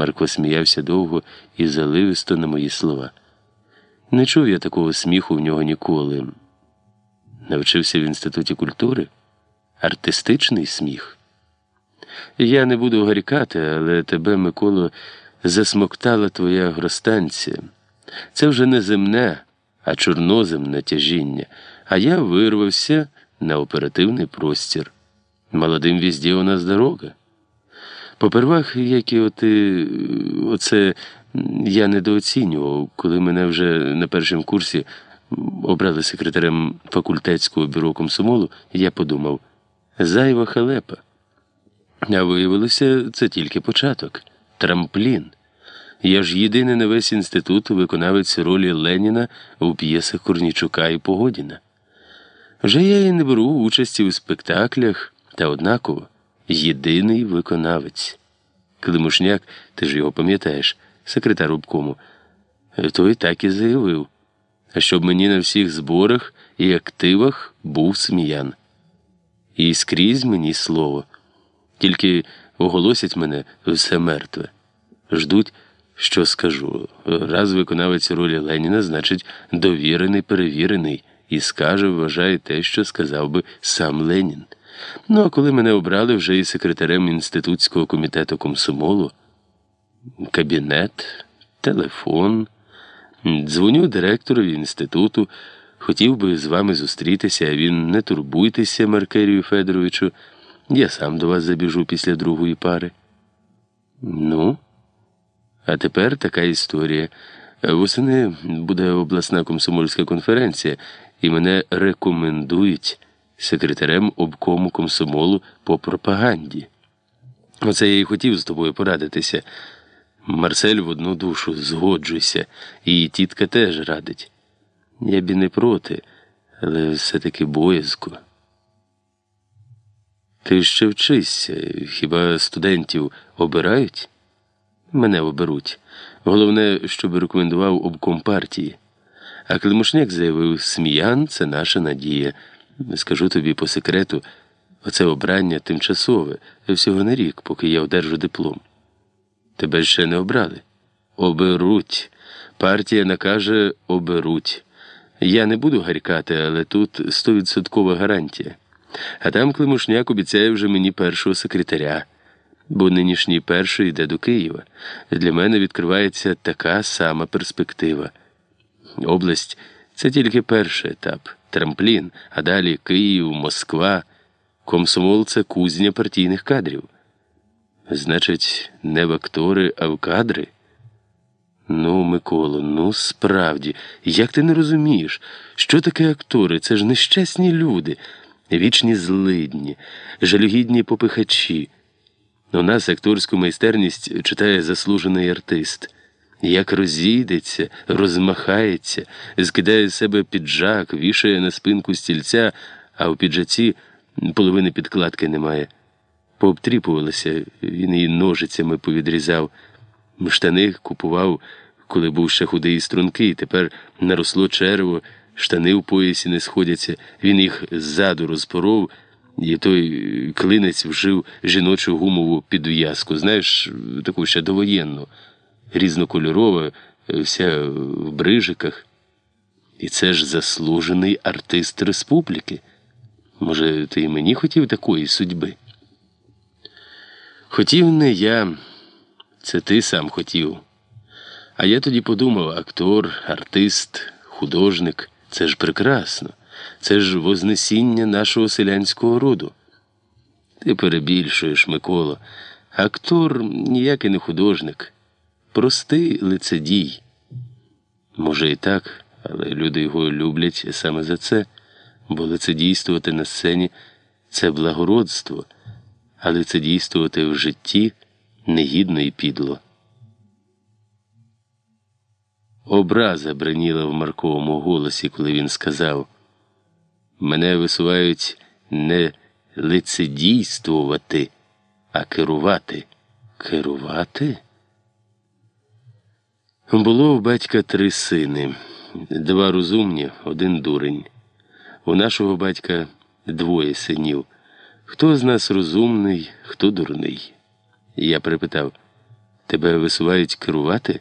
Марко сміявся довго і заливисто на мої слова. Не чув я такого сміху в нього ніколи. Навчився в інституті культури артистичний сміх. Я не буду гарікати, але тебе, Миколо, засмоктала твоя гростанція. Це вже не земне, а чорноземне тяжіння, а я вирвався на оперативний простір. Молодим візді у нас дорога. Попервах, як і оти, оце я недооцінював, коли мене вже на першому курсі обрали секретарем факультетського бюро комсомолу, я подумав зайва халепа. А виявилося, це тільки початок трамплін. Я ж єдиний на весь інститут виконавець ролі Леніна у п'єсах Корнічука і Погодіна. Вже я і не беру участі у спектаклях, та однаково єдиний виконавець. Климушняк, ти ж його пам'ятаєш, секретар обкому, той так і заявив, щоб мені на всіх зборах і активах був сміян. І скрізь мені слово. Тільки оголосять мене все мертве. Ждуть, що скажу. Раз виконавець ролі Леніна, значить, довірений, перевірений, і скаже, вважає те, що сказав би сам Ленін. Ну, а коли мене обрали вже і секретарем інститутського комітету комсомолу, кабінет, телефон, дзвоню директорові інституту, хотів би з вами зустрітися, а він не турбуйтеся, Маркерію Федоровичу. Я сам до вас забіжу після другої пари. Ну, а тепер така історія. Восени буде обласна комсомольська конференція, і мене рекомендують секретарем обкому комсомолу по пропаганді. Оце я і хотів з тобою порадитися. Марсель в одну душу згоджуйся, і тітка теж радить. Я б і не проти, але все-таки боязко. Ти ще вчишся, хіба студентів обирають? Мене оберуть. Головне, щоб рекомендував обком партії. А Климушняк заявив, сміян це наша надія. Скажу тобі по секрету, оце обрання тимчасове, всього на рік, поки я одержу диплом. Тебе ще не обрали. Оберуть. Партія накаже оберуть. Я не буду гарькати, але тут стовідсоткова гарантія. А там Климушняк обіцяє вже мені першого секретаря, бо нинішній перший йде до Києва. Для мене відкривається така сама перспектива. Область це тільки перший етап трамплін, а далі Київ, Москва. Комсомол це кузня партійних кадрів. Значить, не в актори, а в кадри. Ну, Миколо, ну справді, як ти не розумієш, що таке актори? Це ж нещасні люди вічні злидні, жалюгідні попихачі. У нас акторську майстерність читає заслужений артист. Як розійдеться, розмахається, скидає з себе піджак, вішає на спинку стільця, а у піджаці половини підкладки немає. Пообтріпувалася, він її ножицями повідрізав. Штани купував, коли був ще худий і стрункий, тепер наросло черево. Штани в поясі не сходяться, він їх ззаду розпоров, і той клинець вжив жіночу гумову підв'язку, знаєш, таку ще довоєнну, різнокольорова, вся в брижиках. І це ж заслужений артист республіки. Може, ти і мені хотів такої судьби? Хотів не я, це ти сам хотів. А я тоді подумав: актор, артист, художник. Це ж прекрасно, це ж вознесіння нашого селянського роду. Ти перебільшуєш, Микола. Актор ніякий не художник, простий лицедій. Може, і так, але люди його люблять саме за це, бо лицедійствувати на сцені це благородство, а лицедійствувати в житті негідно і підло. Образа бреніла в Марковому голосі, коли він сказав: Мене висувають не лицедійствувати, а керувати. Керувати? Було у батька три сини, два розумні, один дурень. У нашого батька двоє синів. Хто з нас розумний, хто дурний? Я припитав. Тебе висувають керувати?